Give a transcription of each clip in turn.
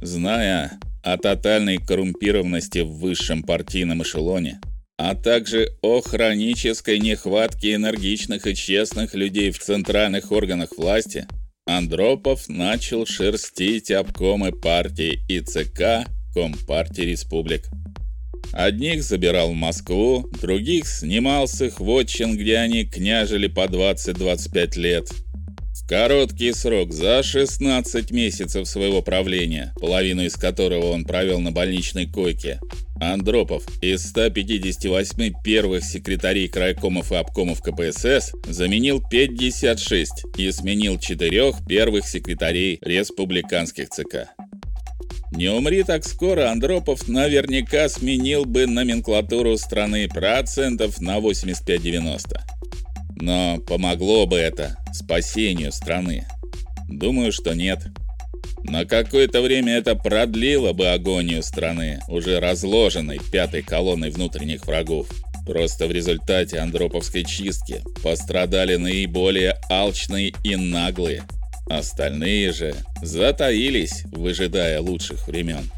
Зная о тотальной коррумпированности в высшем партийном эшелоне, а также о хронической нехватке энергичных и честных людей в центральных органах власти, Андропов начал шерстить обкомы партии и ЦК Компартии Республик. Одних забирал в Москву, других снимал с их вотчин, где они княжили по 20-25 лет. В короткий срок, за 16 месяцев своего правления, половину из которого он провел на больничной койке, Андропов из 158 первых секретарей крайкомов и обкомов КПСС заменил 56 и сменил четырех первых секретарей республиканских ЦК. Не умри так скоро, Андропов наверняка сменил бы номенклатуру страны процентов на 85-90. Но помогло бы это спасению страны? Думаю, что нет. На какое-то время это продлило бы агонию страны, уже разложенной пятой колонной внутренних врагов. Просто в результате Андроповской чистки пострадали наиболее алчные и наглые. Остальные же затаились, выжидая лучших времен.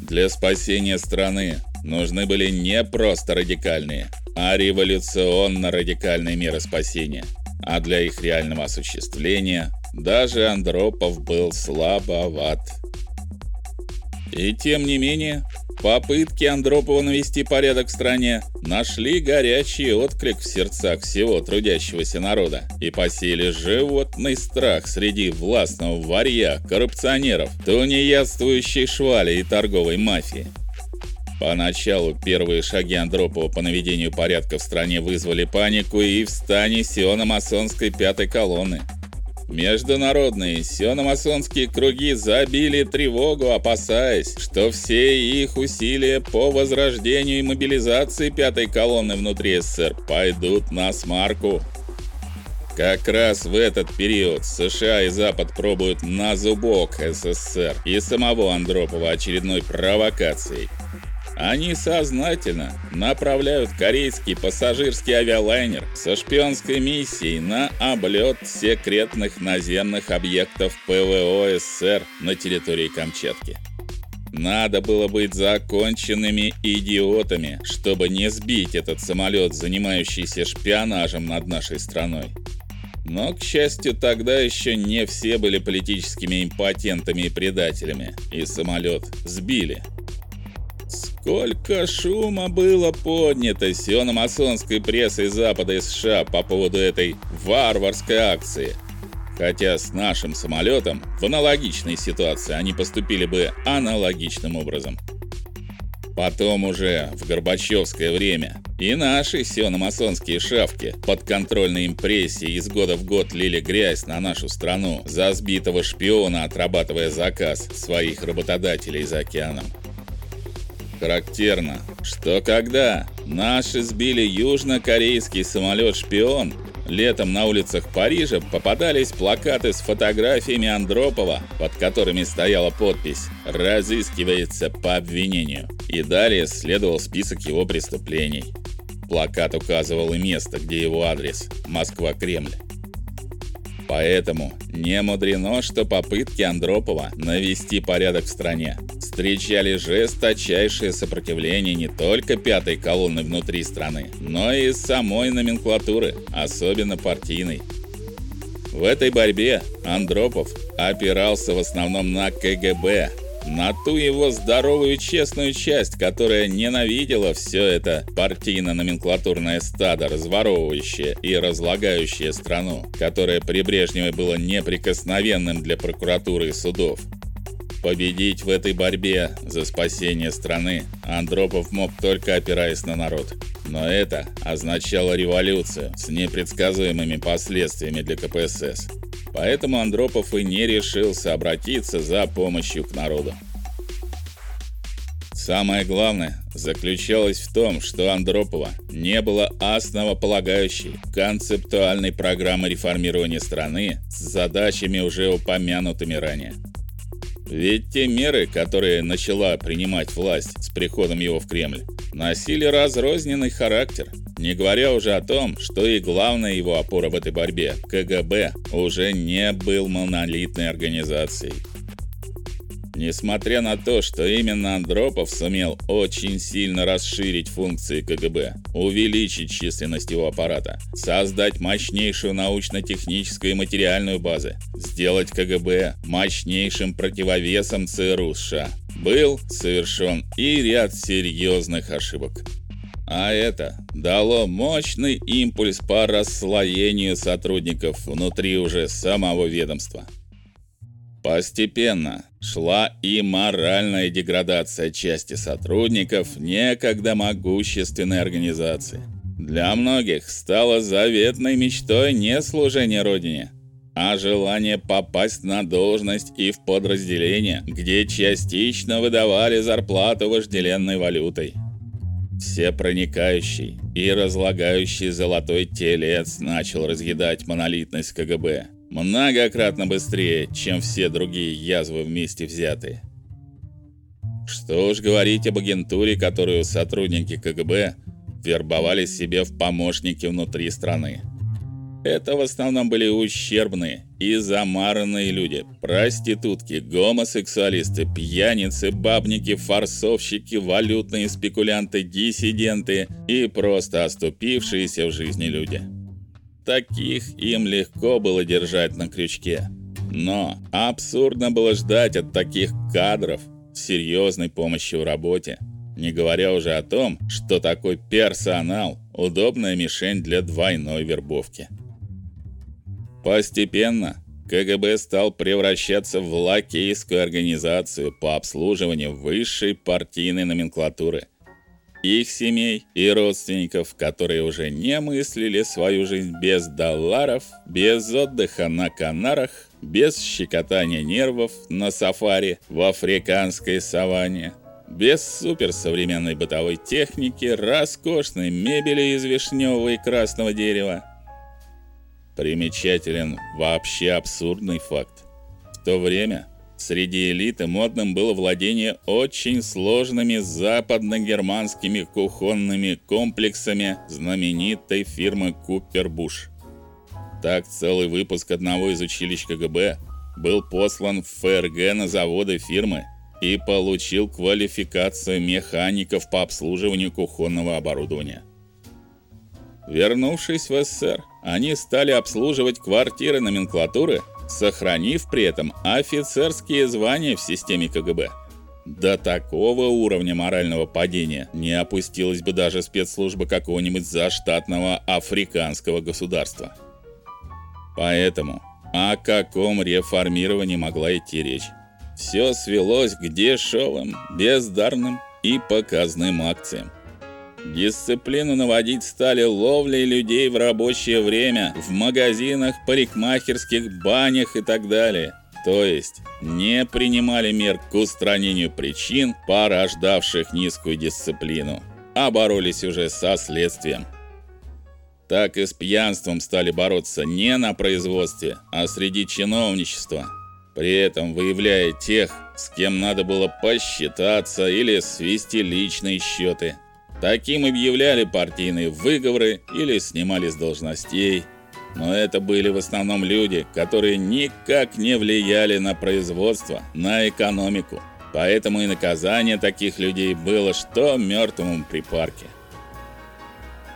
Для спасения страны нужны были не просто радикальные, а революционно-радикальные меры спасения. А для их реального осуществления даже Андропов был слабоват. И тем не менее, попытки Андропова навести порядок в стране нашли горячий отклик в сердцах всего трудящегося народа и посеяли животный страх среди властного варья, коррупционеров, тунеядствующей швали и торговой мафии. Поначалу первые шаги Андропова по наведению порядка в стране вызвали панику и в стане сиономасонской пятой колонны – Международные сиономасонские круги забили тревогу, опасаясь, что все их усилия по возрождению и мобилизации пятой колонны внутри СССР пойдут на смарку. Как раз в этот период США и Запад пробуют на зубок СССР и самого Андропова очередной провокацией – они сознательно направляют корейский пассажирский авиалайнер со шпионской миссией на облет секретных наземных объектов ПВО СССР на территории Камчатки. Надо было быть законченными идиотами, чтобы не сбить этот самолет, занимающийся шпионажем над нашей страной. Но, к счастью, тогда еще не все были политическими импотентами и предателями, и самолет сбили. Сколько шума было поднято сиономасонской прессой Запада и США по поводу этой варварской акции. Хотя с нашим самолетом в аналогичной ситуации они поступили бы аналогичным образом. Потом уже в Горбачевское время и наши сиономасонские шавки под контрольной импрессией из года в год лили грязь на нашу страну за сбитого шпиона, отрабатывая заказ своих работодателей за океаном. Характерно, что когда наши сбили южнокорейский самолет-шпион, летом на улицах Парижа попадались плакаты с фотографиями Андропова, под которыми стояла подпись «Разыскивается по обвинению». И далее следовал список его преступлений. Плакат указывал и место, где его адрес – Москва-Кремль. Поэтому не мудрено, что попытки Андропова навести порядок в стране встречали жесточайшее сопротивление не только пятой колонны внутри страны, но и самой номенклатуры, особенно партийной. В этой борьбе Андропов опирался в основном на КГБ, на ту его здоровую честную часть, которая ненавидела все это партийно-номенклатурное стадо, разворовывающее и разлагающее страну, которое при Брежневе было неприкосновенным для прокуратуры и судов. Победить в этой борьбе за спасение страны Андропов мог только опираясь на народ. Но это означало революцию с непредсказуемыми последствиями для КПСС. Поэтому Андропов и не решился обратиться за помощью к народу. Самое главное заключалось в том, что Андропова не было основополагающей концептуальной программы реформирования страны с задачами уже упомянутыми ранее. Ведь те меры, которые начала принимать власть с приходом его в Кремль, носили разрозненный характер, не говоря уже о том, что и главная его опора в этой борьбе, КГБ, уже не был монолитной организацией. Несмотря на то, что именно Андропов сумел очень сильно расширить функции КГБ, увеличить численность его аппарата, создать мощнейшую научно-техническую и материальную базы, сделать КГБ мощнейшим противовесом ЦРУ США, был совершен и ряд серьезных ошибок. А это дало мощный импульс по расслоению сотрудников внутри уже самого ведомства. Постепенно шла и моральная деградация части сотрудников некогда могущественной организации. Для многих стало заветной мечтой не служение родине, а желание попасть на должность и в подразделение, где частично выдавали зарплату вожделенной валютой. Все проникающий и разлагающий золотой телец начал разъедать монолитность КГБ многократно быстрее, чем все другие язвы вместе взятые. Что уж говорить об агентуре, которую сотрудники КГБ вербовали себе в помощники внутри страны. Это в основном были ущербные и замаранные люди: проститутки, гомосексуалисты, пьяницы, бабники, форсовщики, валютные спекулянты, диссиденты и просто оступившиеся в жизни люди. Таких им легко было держать на крючке. Но абсурдно было ждать от таких кадров серьезной помощи в работе, не говоря уже о том, что такой персонал удобная мишень для двойной вербовки. Постепенно КГБ стал превращаться в лакейскую организацию по обслуживанию высшей партийной номенклатуры, их семей и родственников, которые уже не мыслили свою жизнь без долларов, без отдыха на Канарах, без щекотания нервов на сафари в африканской саванне, без суперсовременной бытовой техники, роскошной мебели из вишневого и красного дерева, Примечателен вообще абсурдный факт. В то время среди элиты модным было владение очень сложными западно-германскими кухонными комплексами знаменитой фирмы Купер Буш. Так целый выпуск одного из училищ КГБ был послан в ФРГ на заводы фирмы и получил квалификацию механиков по обслуживанию кухонного оборудования. Вернувшись в СССР, они стали обслуживать квартиры номенклатуры, сохранив при этом офицерские звания в системе КГБ. До такого уровня морального падения не опустилась бы даже спецслужба какого-нибудь заштатного африканского государства. Поэтому о каком реформировании могла идти речь? Все свелось к дешевым, бездарным и показным акциям. Дисциплину наводить стали ловлей людей в рабочее время, в магазинах, парикмахерских, банях и так далее. То есть не принимали мер к устранению причин, порождавших низкую дисциплину, а боролись уже со следствием. Так и с пьянством стали бороться не на производстве, а среди чиновничества. При этом выявляя тех, с кем надо было посчитаться или свести личные счеты – Таким объявляли партийные выговоры или снимали с должностей. Но это были в основном люди, которые никак не влияли на производство, на экономику. Поэтому и наказание таких людей было что мертвому припарке.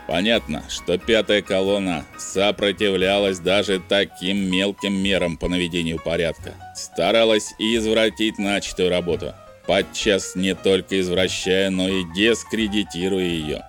Понятно, что пятая колонна сопротивлялась даже таким мелким мерам по наведению порядка. Старалась извратить начатую работу подчас не только извращая, но и дискредитируя ее.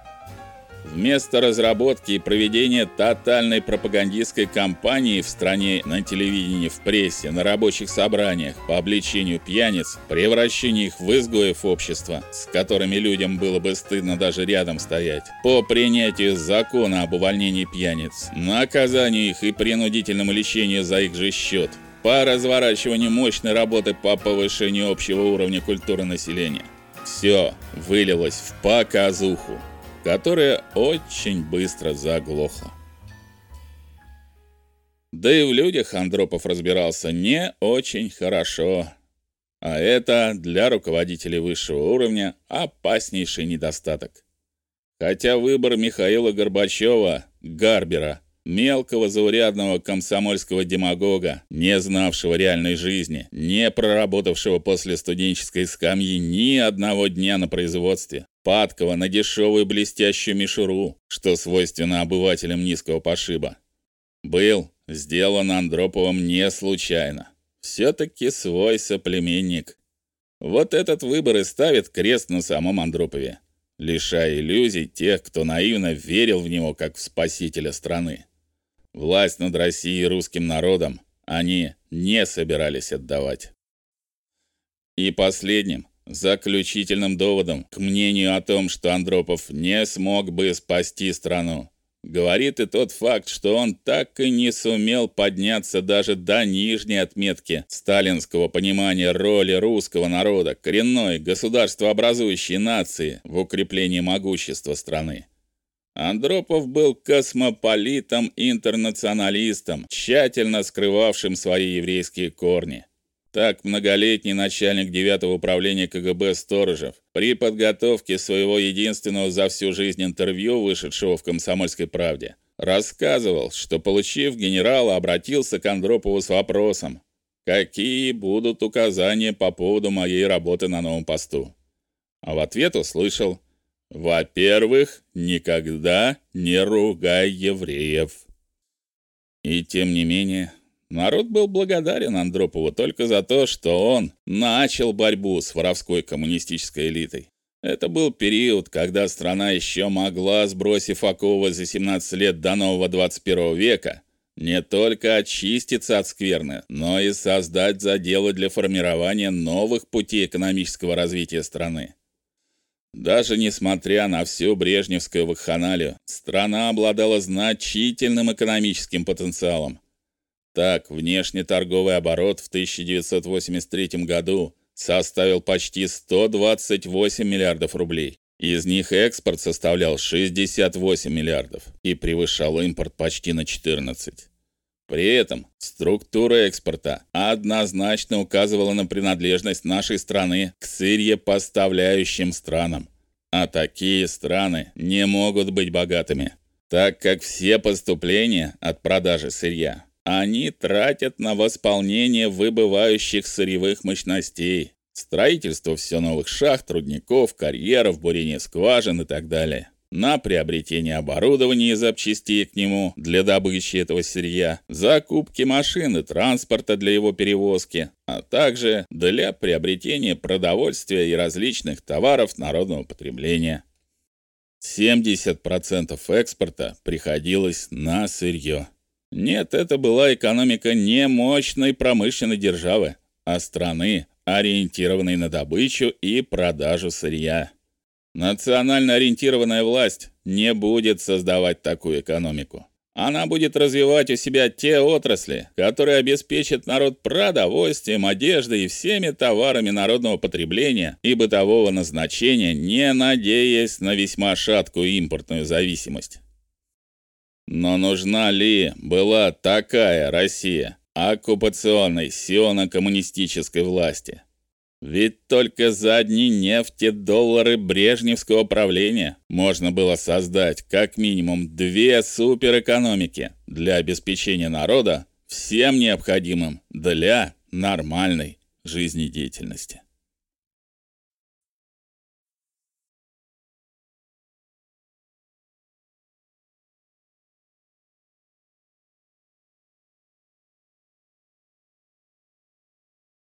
Вместо разработки и проведения тотальной пропагандистской кампании в стране на телевидении, в прессе, на рабочих собраниях по обличению пьяниц, превращению их в изгоев общества, с которыми людям было бы стыдно даже рядом стоять, по принятию закона об увольнении пьяниц, наказанию их и принудительному лечению за их же счет, по разворачиванию мощной работы по повышению общего уровня культуры населения. Все вылилось в показуху, которая очень быстро заглохла. Да и в людях Андропов разбирался не очень хорошо. А это для руководителей высшего уровня опаснейший недостаток. Хотя выбор Михаила Горбачева, Гарбера, мелкого заурядного комсомольского демагога, не знавшего реальной жизни, не проработавшего после студенческой скамьи ни одного дня на производстве, падкого на дешевую блестящую мишуру, что свойственно обывателям низкого пошиба. Был сделан Андроповым не случайно. все таки свой соплеменник. Вот этот выбор и ставит крест на самом Андропове, лишая иллюзий тех, кто наивно верил в него как в спасителя страны. Власть над Россией и русским народом они не собирались отдавать. И последним, заключительным доводом к мнению о том, что Андропов не смог бы спасти страну, говорит и тот факт, что он так и не сумел подняться даже до нижней отметки сталинского понимания роли русского народа, коренной государствообразующей нации в укреплении могущества страны. Андропов был космополитом-интернационалистом, тщательно скрывавшим свои еврейские корни. Так многолетний начальник 9-го управления КГБ Сторожев при подготовке своего единственного за всю жизнь интервью, вышедшего в Комсомольской правде, рассказывал, что получив генерала, обратился к Андропову с вопросом: "Какие будут указания по поводу моей работы на новом посту?" А в ответ услышал: "Во-первых, никогда не ругай евреев". И тем не менее, Народ был благодарен Андропову только за то, что он начал борьбу с воровской коммунистической элитой. Это был период, когда страна еще могла, сбросив оковы за 17 лет до нового 21 века, не только очиститься от скверны, но и создать заделы для формирования новых путей экономического развития страны. Даже несмотря на всю брежневскую вакханалию, страна обладала значительным экономическим потенциалом, так, внешнеторговый оборот в 1983 году составил почти 128 миллиардов рублей. Из них экспорт составлял 68 миллиардов и превышал импорт почти на 14. При этом структура экспорта однозначно указывала на принадлежность нашей страны к сырьепоставляющим странам. А такие страны не могут быть богатыми, так как все поступления от продажи сырья они тратят на восполнение выбывающих сырьевых мощностей, строительство все новых шахт, рудников, карьеров, бурение скважин и так далее, на приобретение оборудования и запчастей к нему для добычи этого сырья, закупки машин и транспорта для его перевозки, а также для приобретения продовольствия и различных товаров народного потребления. 70% экспорта приходилось на сырье. Нет, это была экономика не мощной промышленной державы, а страны, ориентированной на добычу и продажу сырья. Национально ориентированная власть не будет создавать такую экономику. Она будет развивать у себя те отрасли, которые обеспечат народ продовольствием, одеждой и всеми товарами народного потребления и бытового назначения, не надеясь на весьма шаткую импортную зависимость. Но нужна ли была такая Россия оккупационной сионо-коммунистической власти? Ведь только за одни нефти доллары брежневского правления можно было создать как минимум две суперэкономики для обеспечения народа всем необходимым для нормальной жизнедеятельности.